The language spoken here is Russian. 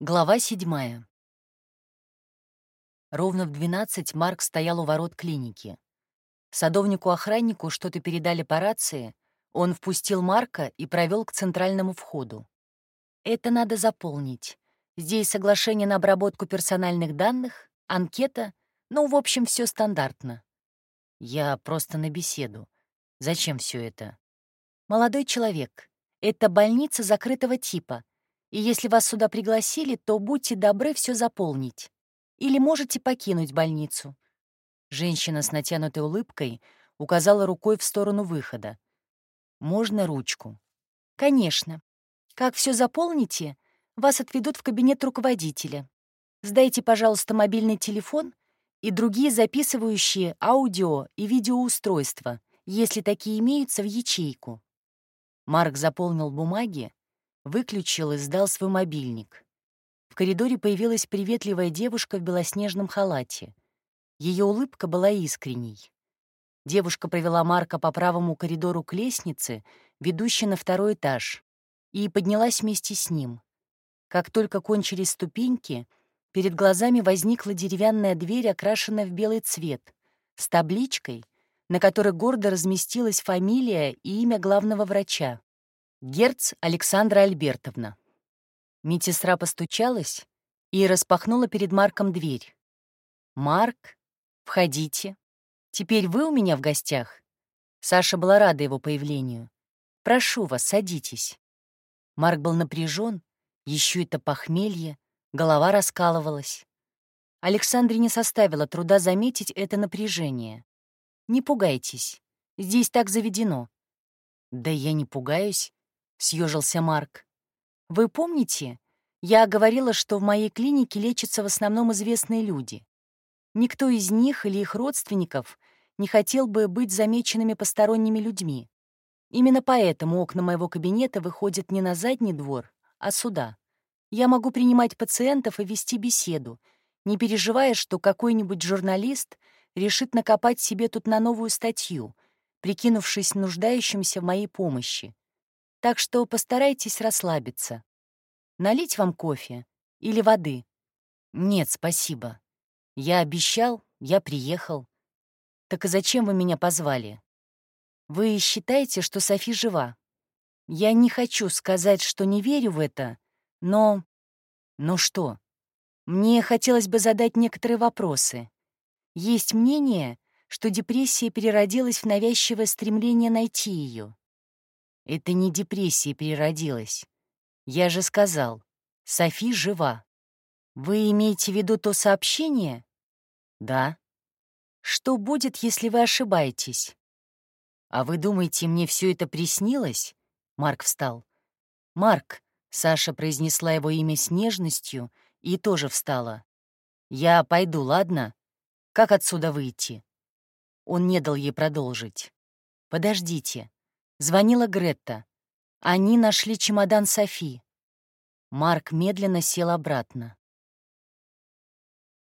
Глава седьмая. Ровно в двенадцать Марк стоял у ворот клиники. Садовнику-охраннику что-то передали по рации, он впустил Марка и провел к центральному входу. Это надо заполнить. Здесь соглашение на обработку персональных данных, анкета, ну, в общем, все стандартно. Я просто на беседу. Зачем все это? Молодой человек, это больница закрытого типа, и если вас сюда пригласили, то будьте добры все заполнить. Или можете покинуть больницу». Женщина с натянутой улыбкой указала рукой в сторону выхода. «Можно ручку?» «Конечно. Как все заполните, вас отведут в кабинет руководителя. Сдайте, пожалуйста, мобильный телефон и другие записывающие аудио и видеоустройства, если такие имеются, в ячейку». Марк заполнил бумаги, выключил и сдал свой мобильник. В коридоре появилась приветливая девушка в белоснежном халате. Ее улыбка была искренней. Девушка провела Марка по правому коридору к лестнице, ведущей на второй этаж, и поднялась вместе с ним. Как только кончились ступеньки, перед глазами возникла деревянная дверь, окрашенная в белый цвет, с табличкой, на которой гордо разместилась фамилия и имя главного врача. Герц Александра Альбертовна. Медсестра постучалась и распахнула перед Марком дверь. «Марк, входите. Теперь вы у меня в гостях?» Саша была рада его появлению. «Прошу вас, садитесь». Марк был напряжен, еще это похмелье, голова раскалывалась. Александре не составило труда заметить это напряжение. «Не пугайтесь, здесь так заведено». «Да я не пугаюсь. — съежился Марк. «Вы помните, я говорила, что в моей клинике лечатся в основном известные люди. Никто из них или их родственников не хотел бы быть замеченными посторонними людьми. Именно поэтому окна моего кабинета выходят не на задний двор, а сюда. Я могу принимать пациентов и вести беседу, не переживая, что какой-нибудь журналист решит накопать себе тут на новую статью, прикинувшись нуждающимся в моей помощи. Так что постарайтесь расслабиться. Налить вам кофе или воды? Нет, спасибо. Я обещал, я приехал. Так и зачем вы меня позвали? Вы считаете, что Софи жива? Я не хочу сказать, что не верю в это, но... Ну что? Мне хотелось бы задать некоторые вопросы. Есть мнение, что депрессия переродилась в навязчивое стремление найти ее. Это не депрессия переродилась. Я же сказал, Софи жива. Вы имеете в виду то сообщение? Да. Что будет, если вы ошибаетесь? А вы думаете, мне все это приснилось? Марк встал. Марк, Саша произнесла его имя с нежностью и тоже встала. Я пойду, ладно? Как отсюда выйти? Он не дал ей продолжить. Подождите. Звонила Гретта. Они нашли чемодан Софи. Марк медленно сел обратно.